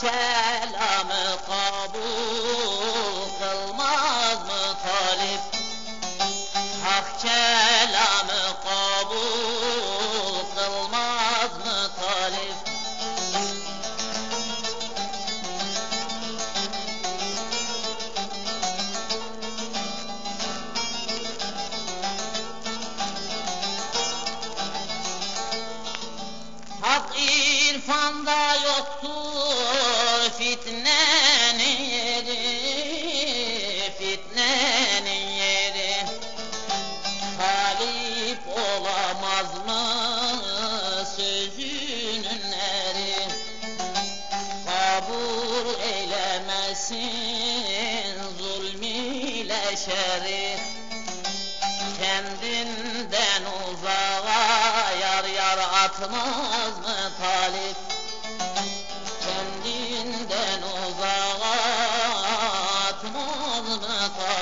kelamı kabul kılmaz mı talip? Hak kelamı kabul kılmaz mı talip? Hak irfanda yoktur eylemesin zulmiyle şerri. Kendinden uzağa yar yar atmaz mı talip? Kendinden uzağa atmaz mı talip?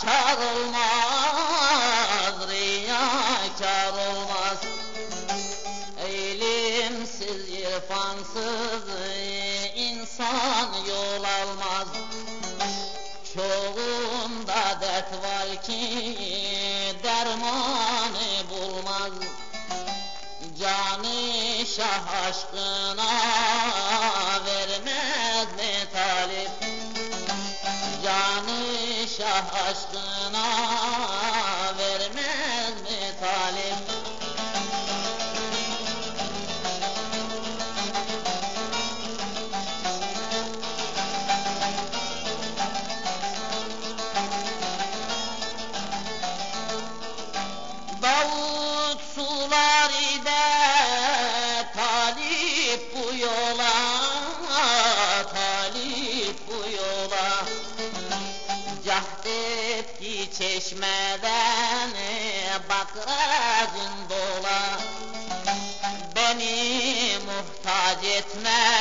Riyakar olmaz, riyakar olmaz. Eğilimsiz, irfansız insan yol almaz. Çoğunda dert var ki dermanı bulmaz. Canı şah aşkına vermez mi talip? Canı şah çeşmeden bakracın dola. Beni muhtaç etme